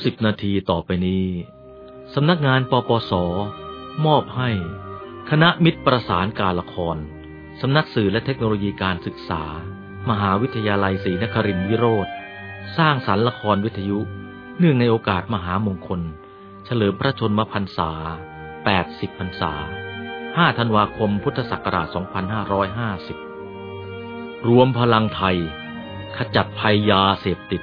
30นาทีต่อไปนี้ สำนักงานปปส มอบให้ คณะมิตรประสานการละคร สำนักสื่อและเทคโนโลยีการศึกษา มหาวิทยาลัยศรีนครินทรวิโรธสร้างสรรค์ละครวิทยุ เนื่องในโอกาสมหามงคล เฉลิมพระชนมพรรษา 80 พรรษา 5 ธันวาคม พุทธศักราช 2550 รวมพลังไทย ขจัดภัยยาเสพติด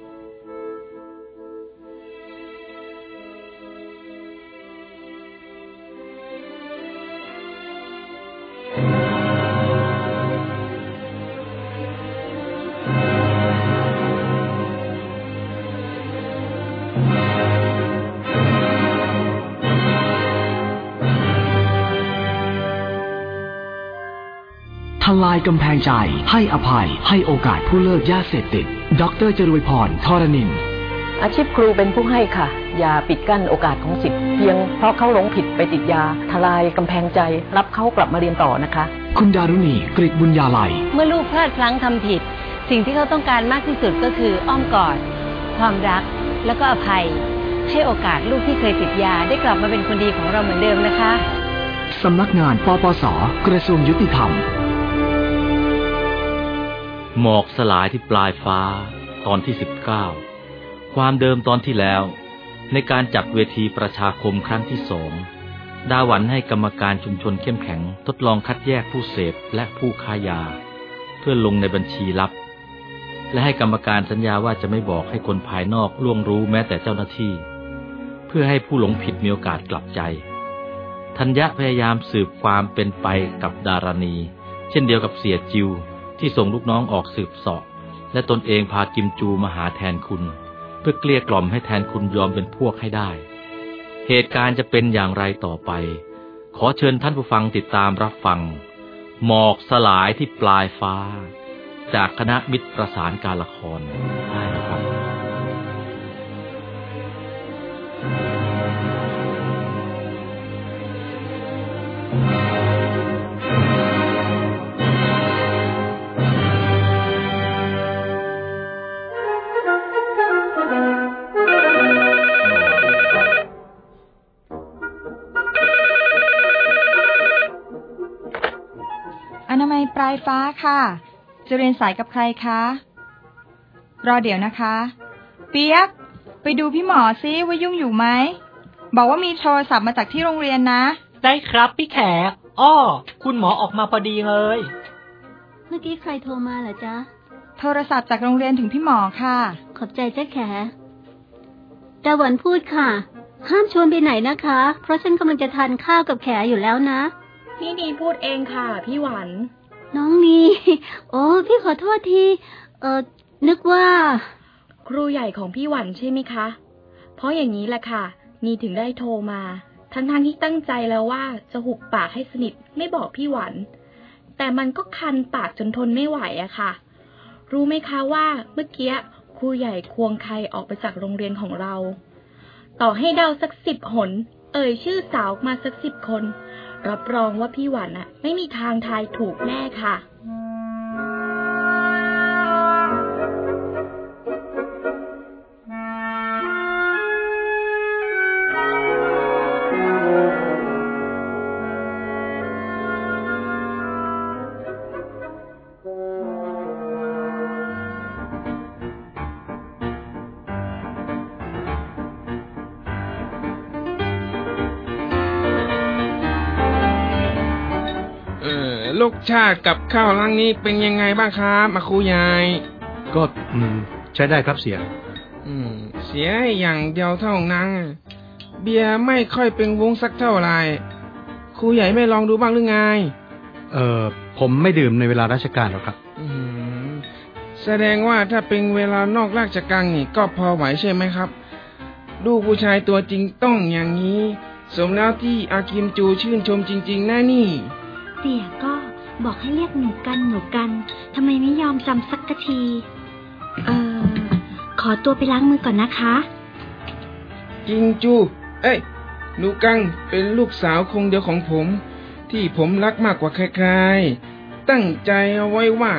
ลายกำแพงใจ ให้อภัย ให้โอกาสผู้เลิกยาเสพติด ดรจรุยพรทรนิน อาชีพครูเป็นผู้ให้ค่ะ อย่าปิดกั้นโอกาสของสิทธิ์เพียงเพราะเขาหลงผิดไปติดยา ทลายกำแพงใจ รับเขากลับมาเรียนต่อนะคะ คุณดารุณีกริบุญญาลัย เมื่อลูกพลาดพลั้งทำผิด สิ่งที่เขาต้องการมากที่สุดก็คืออ้อมกอด ความรัก แล้วก็อภัย ให้โอกาสลูกที่เคยติดยาได้กลับมาเป็นคนดีของเราเหมือนเดิมนะคะสำนักงานปปส กระทรวงยุติธรรม หมอกสลายที่ปลายฟ้าตอนที่สิบเก้าความเดิมตอนที่แล้ว ในการจัดเวทีประชาคมครั้งที่สองดาหวันให้กรรมการชุมชนเข้มแข็ง ทดลองคัดแยกผู้เสพและผู้ค้ายา เพื่อลงในบัญชีลับ และให้กรรมการสัญญาว่าจะไม่บอกให้คนภายนอกล่วงรู้แม้แต่เจ้าหน้าที่ เพื่อให้ผู้หลงผิดมีโอกาสกลับใจธัญญะพยายามสืบความเป็นไปกับดารณี เช่นเดียวกับเสียจิว ที่ส่งลูกน้องออกสืบสอบและตนเองพากิมจูมาหาแทนคุณ เพื่อเกลี้ยกล่อมให้แทนคุณยอมเป็นพวกให้ได้ เหตุการณ์จะเป็นอย่างไรต่อไป ขอเชิญท่านผู้ฟังติดตามรับฟัง หมอกสลายที่ปลายฟ้า จากคณะมิตรประสานการละคร ค่ะ จะเรียนสายกับใครคะ รอเดี๋ยวนะคะ เปียก ไปดูพี่หมอซิว่ายุ่งอยู่ไหม บอกว่ามีโทรศัพท์มาจากที่โรงเรียนนะ ได้ครับพี่แขกอ้อ คุณหมอออกมาพอดีเลย เมื่อกี้ใครโทรมาเหรอจ๊ะ โทรศัพท์จากโรงเรียนถึงพี่หมอค่ะ ขอบใจเจ๊แขดาหวันพูดค่ะ ห้ามชวนไปไหนนะคะ เพราะฉันกำลังจะทานข้าวกับแขอยู่แล้วนะ พี่นีพูดเองค่ะ พี่หวัน น้องนีโอ้พี่ขอโทษทีเออนึกว่า ครูใหญ่ของพี่หวันใช่ไหมคะ เพราะอย่างนี้แหละค่ะ นีถึงได้โทรมา ทั้งทางที่ตั้งใจแล้วว่าจะหุบปากให้สนิทไม่บอกพี่หวัน แต่มันก็คันปากจนทนไม่ไหวอะค่ะ รู้ไหมคะว่าเมื่อกี้ครูใหญ่ควงใครออกไปจากโรงเรียนของเรา ต่อให้เดาสักสิบหน เอ่ยชื่อสาวมาสักสิบคน รับรองว่าพี่หวันอะไม่มีทางทายถูกแน่ค่ะ ลูกชาติกับข้าวลังนี้เป็นยังไงบ้างครับมาครูใหญ่ก็อืม ใช้ได้ครับเสีย อืม เสียอย่างเดียวเท่านั้นเบียร์ไม่ค่อยเป็นวงสักเท่าไหร่ครูใหญ่ไม่ลองดูบ้างหรือไง เอ่อ ผมไม่ดื่มในเวลาราชการหรอกครับ อืมแสดงว่าถ้าเป็นเวลานอกราชการนี่ก็พอไหวใช่ไหมครับ ลูกผู้ชายตัวจริงต้องอย่างนี้ สมแล้วที่อากิมจูชื่นชมจริง ๆนะนี่เสียก็ บอกให้เรียกหนูกันหนูกันทำไมไม่ยอมจำสักที เออขอตัวไปล้างมือก่อนนะคะกิงจู เอ้ยหนูกังเป็นลูกสาวคงเดียวของผม ที่ผมรักมากกว่าใครๆ ตั้งใจเอาไว้ว่า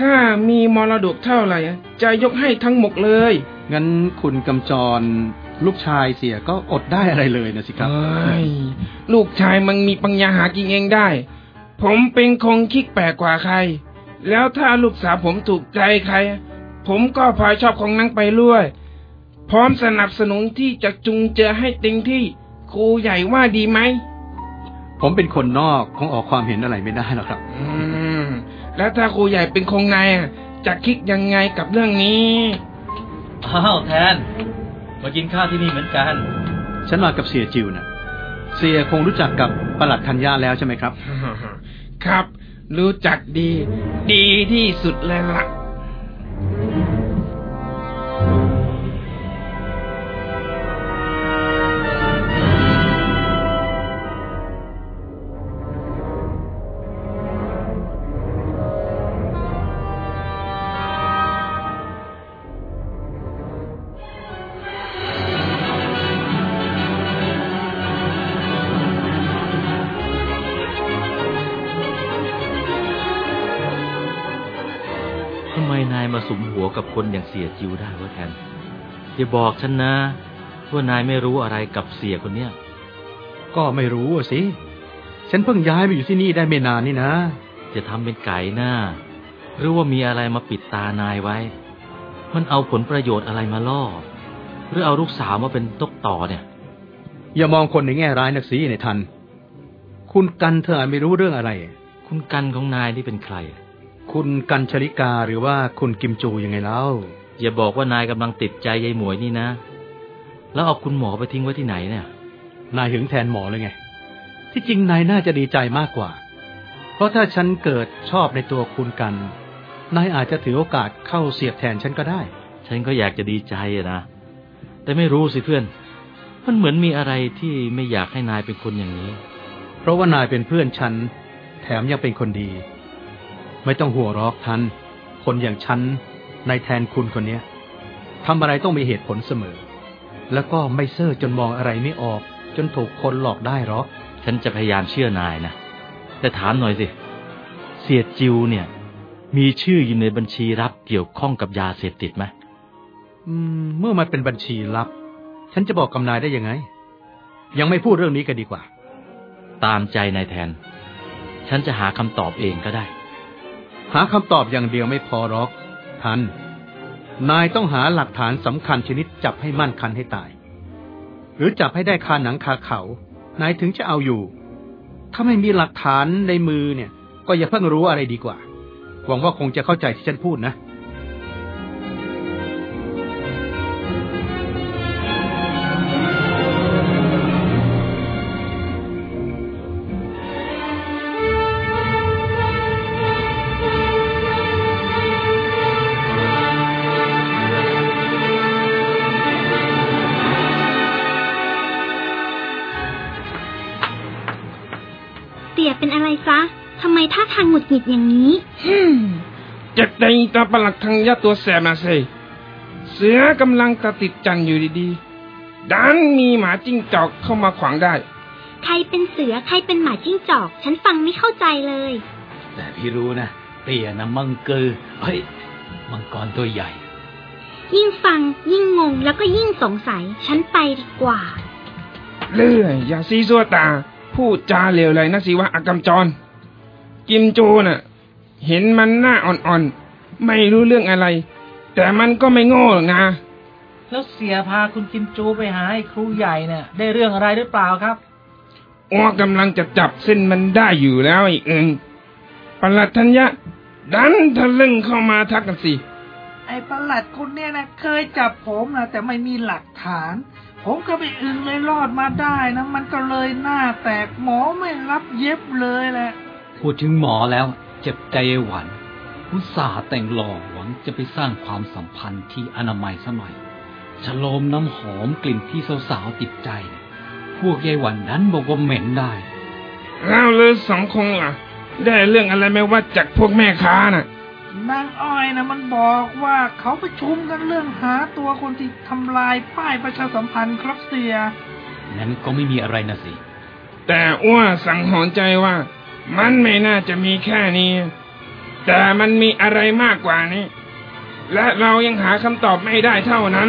ถ้ามีมรดกเท่าไหร่ จะยกให้ทั้งหมดเลย งั้นคุณกำจร ลูกชายเสียก็อดได้อะไรเลยนะสิครับเอ้ยลูกชายมันมีปัญญาหากินเองได้ ผมเป็นคงคิกแปลกกว่าใคร แล้วถ้าลูกสาวผมถูกใจใคร ผมก็พลอยชอบของนั่งไปด้วย พร้อมสนับสนุนที่จะจุงเจอให้เต็มที่ครูใหญ่ว่าดีไหม ผมเป็นคนนอกคงออกความเห็นอะไรไม่ได้หรอกครับ อืม แล้วถ้าครูใหญ่เป็นคงในอะจะคิดยังไงกับเรื่องนี้อ้าวแทน มากินข้าวที่นี่เหมือนกัน ฉันมากับเสียจิวนะเสียคงรู้จักกับประหลัดธัญญาแล้วใช่ไหมครับ ครับ รู้จักดี ดีที่สุดเลยล่ะ ทำไมนายมาสุมหัวกับคนอย่างเสียจิวได้วะแทนอย่าบอกฉันนะว่านายไม่รู้อะไรกับเสียคนเนี้ยก็ไม่รู้อะสิ ฉันเพิ่งย้ายมาอยู่ที่นี่ได้ไม่นานนี่นะ จะทำเป็นไก่หน้า หรือว่ามีอะไรมาปิดตานายไว้ มันเอาผลประโยชน์อะไรมาล่อ หรือเอาลูกสาวมาเป็นตกต่อเนี่ย อย่ามองคนในแง่ร้ายนักสิในทัน คุณกันเธออาจไม่รู้เรื่องอะไร คุณกันของนายนี่เป็นใคร คุณกันชลิกาหรือว่าคุณกิมจูยังไงเล่า อย่าบอกว่านายกำลังติดใจยายหมวยนี่นะ แล้วเอาคุณหมอไปทิ้งไว้ที่ไหนเนี่ย นายหึงแทนหมอเลยไง ที่จริงนายน่าจะดีใจมากกว่า เพราะถ้าฉันเกิดชอบในตัวคุณกัน นายอาจจะถือโอกาสเข้าเสียบแทนฉันก็ได้ ฉันก็อยากจะดีใจอะนะ แต่ไม่รู้สิเพื่อน มันเหมือนมีอะไรที่ไม่อยากให้นายเป็นคนอย่างนี้ เพราะว่านายเป็นเพื่อนฉัน แถมยังเป็นคนดี ไม่ต้องหัวเรอกทันคนอย่างฉันในแทนคุณคนเนี้ยทำอะไรต้องมีเหตุผลเสมอ แล้วก็ไม่เซ่อจนมองอะไรไม่ออก จนถูกคนหลอกได้หรอกฉันจะพยายามเชื่อนายนะ แต่ถามหน่อยสิ เสียจิวเนี่ย มีชื่ออยู่ในบัญชีรับเกี่ยวข้องกับยาเสพติดไหมอืมเมื่อมันเป็นบัญชีลับ ฉันจะบอกกำนายได้ยังไง ยังไม่พูดเรื่องนี้กันดีกว่า ตามใจนายแทน ฉันจะหาคำตอบเองก็ได้ หาคำตอบอย่างเดียวไม่พอหรอก ท่าน นายต้องหาหลักฐานสำคัญชนิดจับให้มั่นคันให้ตาย หรือจับให้ได้คาหนังคาเขา นายถึงจะเอาอยู่ ถ้าไม่มีหลักฐานในมือเนี่ย ก็อย่าเพิ่งรู้อะไรดีกว่า หวังว่าคงจะเข้าใจที่ฉันพูดนะ ทางหงุดหงิดอย่างนี้จะได้ตาประหลัดทางยาตัวแสบมาสิเสือกำลังตะติดจันอยู่ดีๆ ดันมีหมาจิ้งจอกเข้ามาขวางได้ ใครเป็นเสือใครเป็นหมาจิ้งจอก ฉันฟังไม่เข้าใจเลย แต่พี่รู้นะเตี่ยนะมังเกอเฮ้ย มังกรตัวใหญ่ ยิ่งฟังยิ่งงงแล้วก็ยิ่งสงสัย ฉันไปดีกว่า เลื่อยอย่าซีซัวตา พูดจาเหลวเลยนะสิวะอากำจร กิมจูน่ะ เห็นมันหน้าอ่อนๆ ไม่รู้เรื่องอะไร แต่มันก็ไม่โง่หรอกนะแล้วเสียพาคุณกิมจูไปหาไอ้ครูใหญ่เนี่ยได้เรื่องอะไรหรือเปล่าครับอ้วกำลังจะจับเส้นมันได้อยู่แล้วอีกเองประหลัดธัญญะ ดันทะลึ่งเข้ามาทักกันสิไอ้ประหลัดคนเนี้ยนะเคยจับผมนะแต่ไม่มีหลักฐาน ผมก็ไปอึงเลยรอดมาได้นะ มันก็เลยหน้าแตกหมอไม่รับเย็บเลยแหละ พูดถึงหมอแล้วเจ็บใจไอ้หวันอุตส่าห์แต่งหล่อหวังจะไปสร้างความสัมพันธ์ที่อนามัยสมัยฉโลมน้ำหอมกลิ่นที่สาวๆติดใจ พวกยายหวันนั้นบอกว่าเหม็นได้แล้วเลยสองคงล่ะ ได้เรื่องอะไรไหมว่าจากพวกแม่ค้าน่ะนางอ้อยนะมันบอกว่าเขาประชุมกันเรื่องหาตัวคนที่ทำลายป้ายประชาสัมพันธ์ครับเสียนั้นก็ไม่มีอะไรนะสิ แต่อ้วสังหรณ์ใจว่า มันไม่น่าจะมีแค่นี้ แต่มันมีอะไรมากกว่านี้ และเรายังหาคำตอบไม่ได้เท่านั้น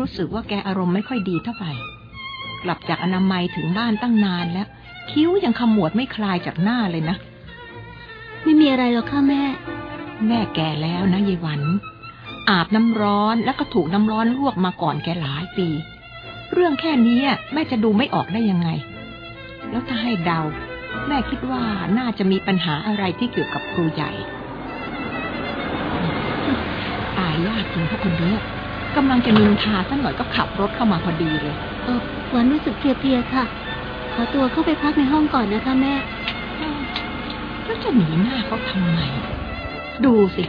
รู้สึกว่าแกอารมณ์ไม่ค่อยดีเท่าไหร่ กลับจากอนามัยถึงบ้านตั้งนานแล้ว คิ้วยังขมวดไม่คลายจากหน้าเลยนะ ไม่มีอะไรหรอกค่ะแม่ แม่แก่แล้วนะยายหวัน อาบน้ำร้อนแล้วก็ถูกน้ำร้อนลวกมาก่อนแกหลายปี เรื่องแค่นี้แม่จะดูไม่ออกได้ยังไง แล้วถ้าให้เดา แม่คิดว่าน่าจะมีปัญหาอะไรที่เกี่ยวกับครูใหญ่ ตายยากจริงพวกคนเนี้ย กำลังจะนินทาสักหน่อยก็ขับรถเข้ามาพอดีเลย เออหวานรู้สึกเพลียๆค่ะ ขอตัวเข้าไปพักในห้องก่อนนะคะแม่แล้วจะหนีหน้าเขาทำไม ดูสิ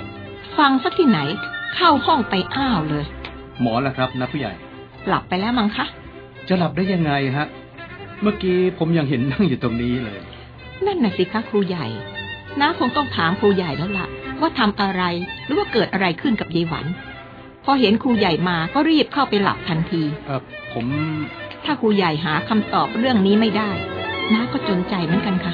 ฟังสักที่ไหน เข้าห้องไปอ้าวเลย หมอล่ะครับนะผู้ใหญ่ หลับไปแล้วมั้งคะ จะหลับได้ยังไงฮะ เมื่อกี้ผมยังเห็นนั่งอยู่ตรงนี้เลย นั่นน่ะสิคะครูใหญ่น้าคงต้องถามครูใหญ่แล้วล่ะ ว่าทำอะไรหรือว่าเกิดอะไรขึ้นกับยายหวัน พอเห็นครูใหญ่มาก็รีบเข้าไปหลับทันที เออผม ถ้าครูใหญ่หาคำตอบเรื่องนี้ไม่ได้น้าก็จนใจเหมือนกันค่ะ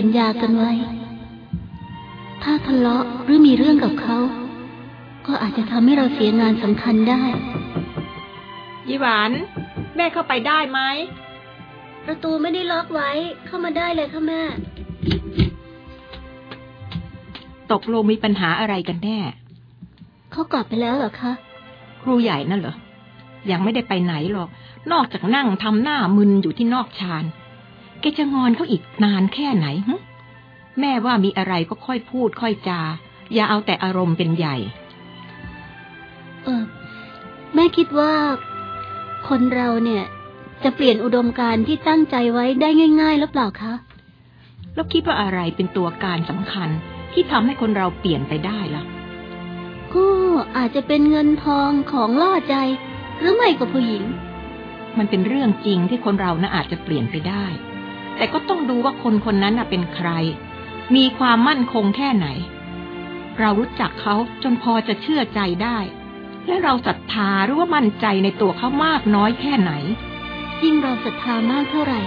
สัญญิงสัญญากันไว้ ถ้าทะเลาะหรือมีเรื่องกับเขา ก็อาจจะทำให้เราเสียงานสำคัญได้ยี่หวาน แม่เข้าไปได้ไหม ประตูไม่ได้ล็อกไว้ เข้ามาได้เลยค่ะแม่ ตกลงมีปัญหาอะไรกันแน่ เขากลับไปแล้วเหรอคะ ครูใหญ่นั่นเหรอ ยังไม่ได้ไปไหนหรอก นอกจากนั่งทำหน้ามึนอยู่ที่นอกชาน แกจะงอนเขาอีกนานแค่ไหนฮะแม่ว่ามีอะไรก็ค่อยพูดค่อยจา อย่าเอาแต่อารมณ์เป็นใหญ่ เออ แม่คิดว่า คนเราเนี่ย จะเปลี่ยนอุดมการณ์ที่ตั้งใจไว้ได้ง่าย ๆ หรือเปล่าคะแล้วคิดว่าอะไรเป็นตัวการสำคัญที่ทำให้คนเราเปลี่ยนไปได้ล่ะ ก็อาจจะเป็นเงินทองของล่อใจ หรือไม่ก็ผู้หญิง มันเป็นเรื่องจริงที่คนเราน่ะอาจจะเปลี่ยนไปได้ แต่ก็ต้องดูว่าคนคนนั้นน่ะเป็นใคร มีความมั่นคงแค่ไหน เรารู้จักเขาจนพอจะเชื่อใจได้ และเราศรัทธาหรือว่ามั่นใจในตัวเขามากน้อยแค่ไหน ยิ่งเราศรัทธามากเท่าไหร่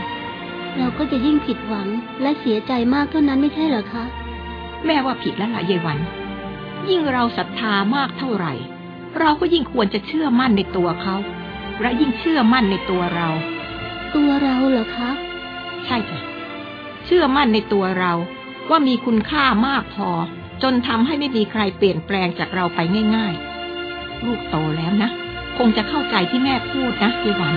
เราก็จะยิ่งผิดหวังและเสียใจมากเท่านั้นไม่ใช่เหรอคะ แม่ว่าผิดแล้วล่ะยายวัน ยิ่งเราศรัทธามากเท่าไหร่ เราก็ยิ่งควรจะเชื่อมั่นในตัวเขาและยิ่งเชื่อมั่นในตัวเรา ตัวเราเหรอคะ ใช่จ้ะเชื่อมั่นในตัวเราว่ามีคุณค่ามากพอ จนทำให้ไม่มีใครเปลี่ยนแปลงจากเราไปง่าย ๆ ลูกโตแล้วนะ คงจะเข้าใจที่แม่พูดนะยี่หวัน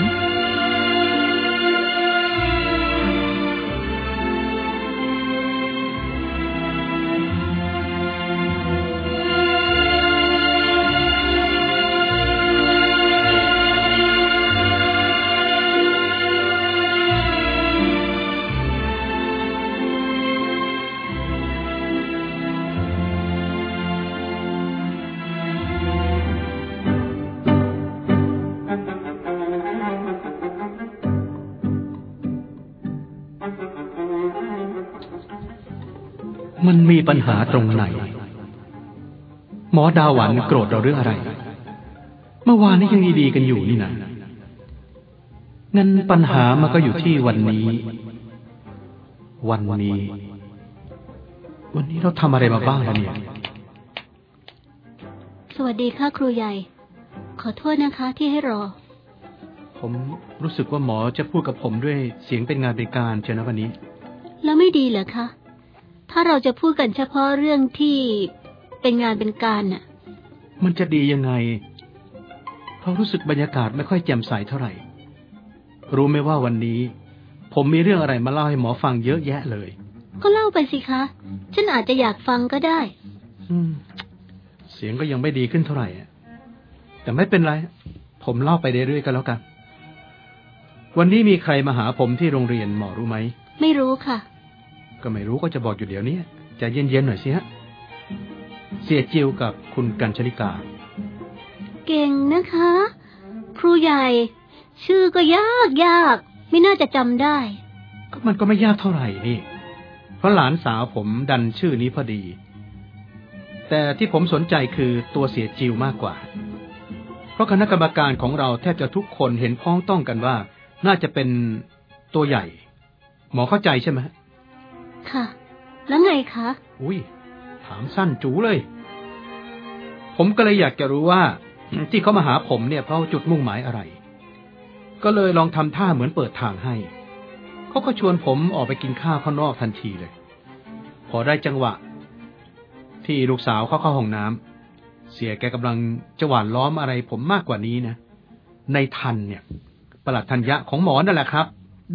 ปัญหาตรงไหน หมอดาวหวันโกรธเราเรื่องอะไร เมื่อวานนี้ยังดีๆกันอยู่นี่นะงั้นปัญหามันก็อยู่ที่วันนี้ วันนี้ วันนี้เราทำอะไรมาบ้างแล้วเนี่ย สวัสดีค่ะครูใหญ่ ขอโทษนะคะที่ให้รอ ผมรู้สึกว่าหมอจะพูดกับผมด้วยเสียงเป็นงานเป็นการเชียวนะวันนี้ แล้วไม่ดีเหรอคะ ถ้าเราจะพูดกันเฉพาะเรื่องที่เป็นงานเป็นการน่ะ มันจะดียังไง เพราะรู้สึกบรรยากาศไม่ค่อยแจ่มใสเท่าไหร่ รู้ไหมว่าวันนี้ ผมมีเรื่องอะไรมาเล่าให้หมอฟังเยอะแยะเลย ก็เล่าไปสิคะ ฉันอาจจะอยากฟังก็ได้ อืม เสียงก็ยังไม่ดีขึ้นเท่าไหร่อะแต่ไม่เป็นไร ผมเล่าไปเรื่อยๆก็แล้วกัน วันนี้มีใครมาหาผมที่โรงเรียนหมอรู้ไหม ไม่รู้ค่ะ ก็ไม่รู้ก็จะบอกอยู่เดี๋ยวนี้ใจะเย็นๆหน่อยสิฮะ เสียจิวกับคุณกัญชลิกา เก่งนะคะ ครูใหญ่ ชื่อก็ยากยาก ไม่น่าจะจำได้ ก็มันก็ไม่ยากเท่าไหร่นี่ เพราะหลานสาวผมดันชื่อนี้พอดี แต่ที่ผมสนใจคือตัวเสียจิวมากกว่า เพราะคณะกรรมการของเราแทบจะทุกคนเห็นพ้องต้องกันว่า น่าจะเป็นตัวใหญ่ หมอเข้าใจใช่ไหม ค่ะ แล้วไงคะ อุ้ย ถามสั้นจูเลย ผมก็เลยอยากจะรู้ว่า ที่เขามาหาผมเนี่ยเพราะจุดมุ่งหมายอะไร ก็เลยลองทำท่าเหมือนเปิดทางให้ เขาก็ชวนผมออกไปกินข้าวข้างนอกทันทีเลย พอได้จังหวะ ที่ลูกสาวเข้าเข้าห้องน้ำเสียแกกำลังจะหวานล้อมอะไรผมมากกว่านี้นะ ในทันเนี่ยประหลัดธัญญะของหมอนั่นแหละครับ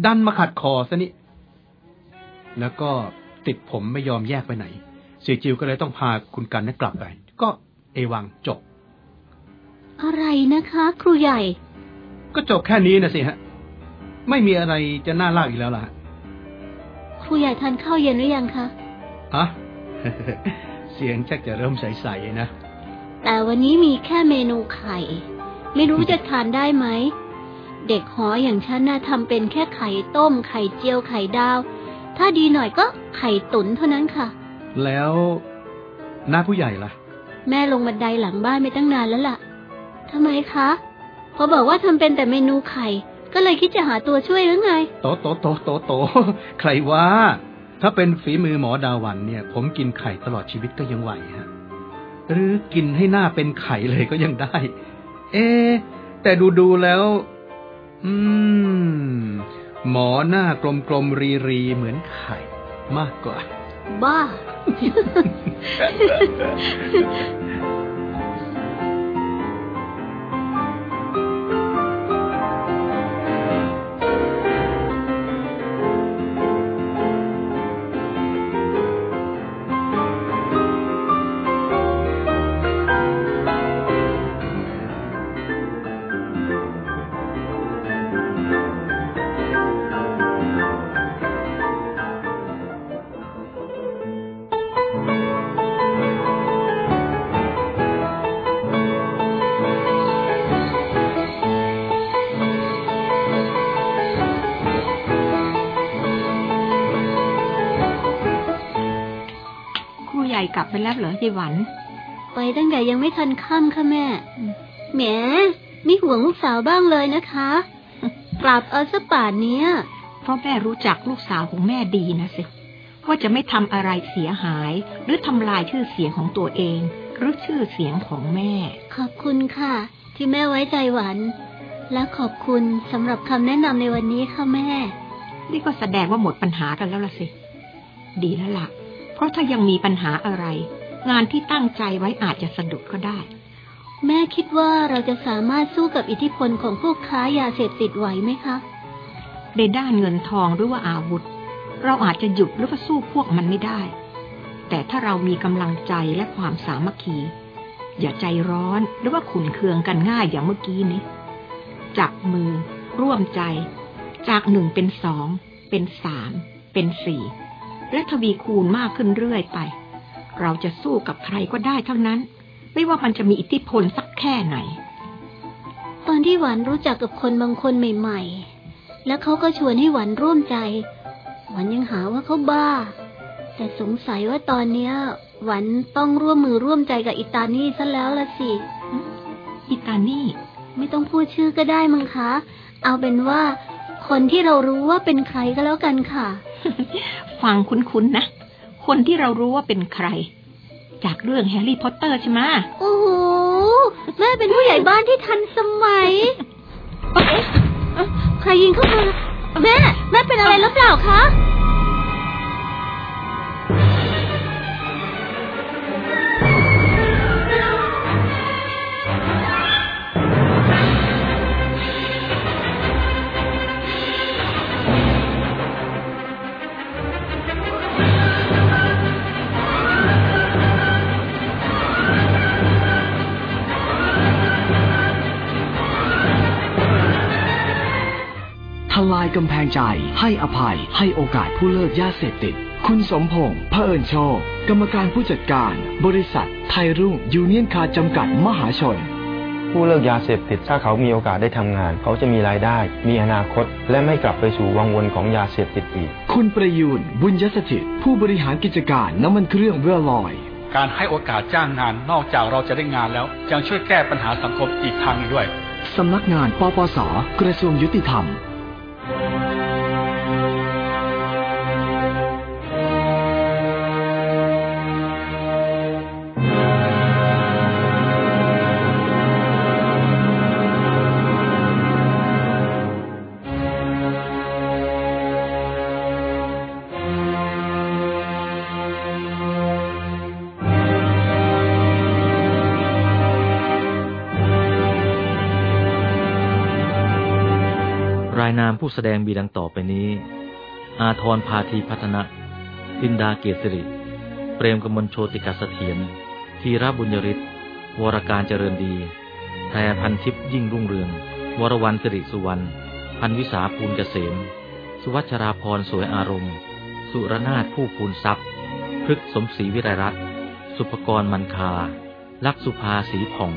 ดันมาขัดคอซะนี่ แล้วก็ติดผมไม่ยอมแยกไปไหน เสียจิวก็เลยต้องพาคุณกันนะกลับไป ก็เอวังจบ อะไรนะคะ ครูใหญ่ ก็จบแค่นี้นะสิฮะ ไม่มีอะไรจะน่าเล่าอีกแล้วล่ะ ครูใหญ่ทานข้าวเย็นหรือยังคะอะเสียงชักจะเริ่มใสๆนะ แต่วันนี้มีแค่เมนูไข่ ไม่รู้จะทานได้ไหม เด็กหออย่างฉันน่ะทำเป็นแค่ไข่ต้มไข่เจียวไข่ดาว ถ้าดีหน่อยก็ไข่ตุ๋นเท่านั้นค่ะ แล้วหน้าผู้ใหญ่ล่ะ แม่ลงบันไดหลังบ้านไม่ตั้งนานแล้วล่ะทำไมคะพอบอกว่าทำเป็นแต่เมนูไข่ ก็เลยคิดจะหาตัวช่วยหรือไง โตโตโตโตโตใครว่า ถ้าเป็นฝีมือหมอดาวันเนี่ย ผมกินไข่ตลอดชีวิตก็ยังไหวฮะ หรือกินให้หน้าเป็นไข่เลยก็ยังได้ เอ๊ะแต่ดูดูๆแล้ว อืม หมอหน้ากลมๆรีรีๆเหมือนไข่มากกว่า บ้า ไปแล้วเหรอยายหวัน ไปตั้งแต่ยังไม่ทันค่ำค่ะแม่แหมไม่ห่วงลูกสาวบ้างเลยนะคะกลับเอาซะป่านเนี้ยเพราะแม่รู้จักลูกสาวของแม่ดีนะสิว่าจะไม่ทำอะไรเสียหาย หรือทำลายชื่อเสียงของตัวเอง หรือชื่อเสียงของแม่ ขอบคุณค่ะ ที่แม่ไว้ใจหวัน และขอบคุณสำหรับคำแนะนำในวันนี้ค่ะแม่ นี่ก็แสดงว่าหมดปัญหากันแล้วล่ะสิ ดีแล้วล่ะ เพราะถ้ายังมีปัญหาอะไร งานที่ตั้งใจไว้อาจจะสะดุดก็ได้ แม่คิดว่าเราจะสามารถสู้กับอิทธิพลของพวกค้ายาเสพติดไหวไหมคะ ในด้านเงินทองหรือว่าอาวุธ เราอาจจะหยุดหรือว่าสู้พวกมันไม่ได้ แต่ถ้าเรามีกำลังใจและความสามัคคี อย่าใจร้อนหรือว่าขุนเคืองกันง่ายอย่างเมื่อกี้นี้จับมือ ร่วมใจ จากหนึ่งเป็นสอง เป็นสาม เป็นสี่ และทวีคูณมากขึ้นเรื่อยไป เราจะสู้กับใครก็ได้เท่านั้น ไม่ว่ามันจะมีอิทธิพลสักแค่ไหน ตอนที่หวันรู้จักกับคนบางคนใหม่ๆ แล้วเขาก็ชวนให้หวันร่วมใจ หวันยังหาว่าเขาบ้า แต่สงสัยว่าตอนเนี้ย หวันต้องร่วมมือร่วมใจกับอิตานี่ซะแล้วละสิ อิตานี่ไม่ต้องพูดชื่อก็ได้มั้งคะ เอาเป็นว่าคนที่เรารู้ว่าเป็นใครก็แล้วกันค่ะ ฟังคุ้นๆนะ คนที่เรารู้ว่าเป็นใคร จากเรื่องแฮร์รี่พอตเตอร์ใช่ไหมโอ้โหแม่เป็นผู้ใหญ่บ้านที่ทันสมัย ใครยิงเข้ามา แม่ แม่เป็นอะไรหรือเปล่าคะ ทลายกำแพงใจ ให้อภัย ให้โอกาสผู้เลิกยาเสพติด คุณสมพงษ์เผอิญโชค กรรมการผู้จัดการ บริษัท ไทยรุ่ง ยูเนียนคาร์จำกัดมหาชน ผู้เลิกยาเสพติดถ้าเขามีโอกาสได้ทำงาน เขาจะมีรายได้ มีอนาคต และไม่กลับไปสู่วังวนของยาเสพติดอีก คุณประยูร บุญยสถิตผู้บริหารกิจการน้ำมันเครื่องเวลลอยการให้โอกาสจ้างงานนอกจากเราจะได้งานแล้ว ยังช่วยแก้ปัญหาสังคมอีกทางหนึ่งด้วย สำนักงานปปส กระทรวงยุติธรรม รามผู้แสดงมีดังต่อไปนี้ อาทรพาธีพัฒนะลินดาเกษริ เปรมกมลโชติกาสเถียรธีระบุญยริศวรการเจริญดีแพรพันทิพย์ยิ่งรุ่งเรือง วรวันสิริสุวรรณ พันวิสาภูลเกษม สุวัชราพรสวยอารมณ์ สุรนาถผู้ภูลทรัพย์พฤกสมศรีวิไรรัตสุภกรมันคา ลักษุภาสีผ่อง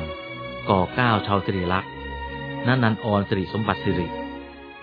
ก่อเก้าชาวสิริลักษณ์นันนันออนสิริสมบัติสิริ